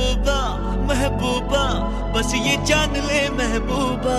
महबूबा महबूबा बस ये जान ले महबूबा।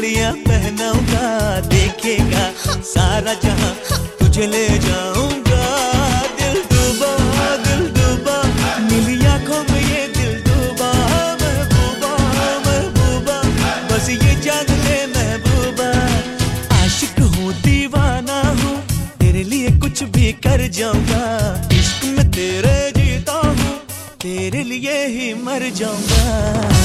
लड़िया पहनाऊँगा, देखेगा सारा जहाँ। तुझे ले जाऊँगा, दिल डूबा दिल डूबा। नीली आँखों में ये दिल डूबा, महबूबा महबूबा। बस ये जान ले महबूबा। आशिक हूँ, दीवाना हूँ, तेरे लिए कुछ भी कर जाऊँगा। इश्क में तेरे जीता हूँ, तेरे लिए ही मर जाऊँगा।